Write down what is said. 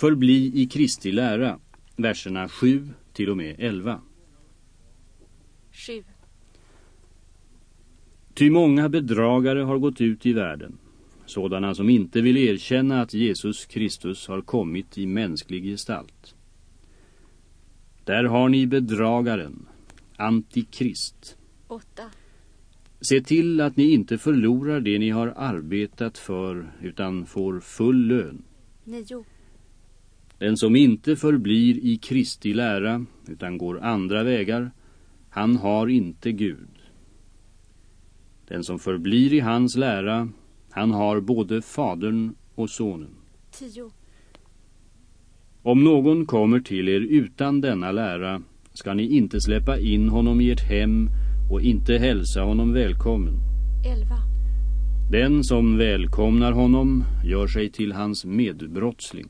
Förbli i Kristi lära, verserna 7 till och med 11. 7. Ty många bedragare har gått ut i världen, sådana som inte vill erkänna att Jesus Kristus har kommit i mänsklig gestalt. Där har ni bedragaren, antikrist. 8. Se till att ni inte förlorar det ni har arbetat för utan får full lön. 9. Den som inte förblir i Kristi lära utan går andra vägar, han har inte Gud. Den som förblir i hans lära, han har både fadern och sonen. 10. Om någon kommer till er utan denna lära ska ni inte släppa in honom i ert hem och inte hälsa honom välkommen. 11. Den som välkomnar honom gör sig till hans medbrottsling.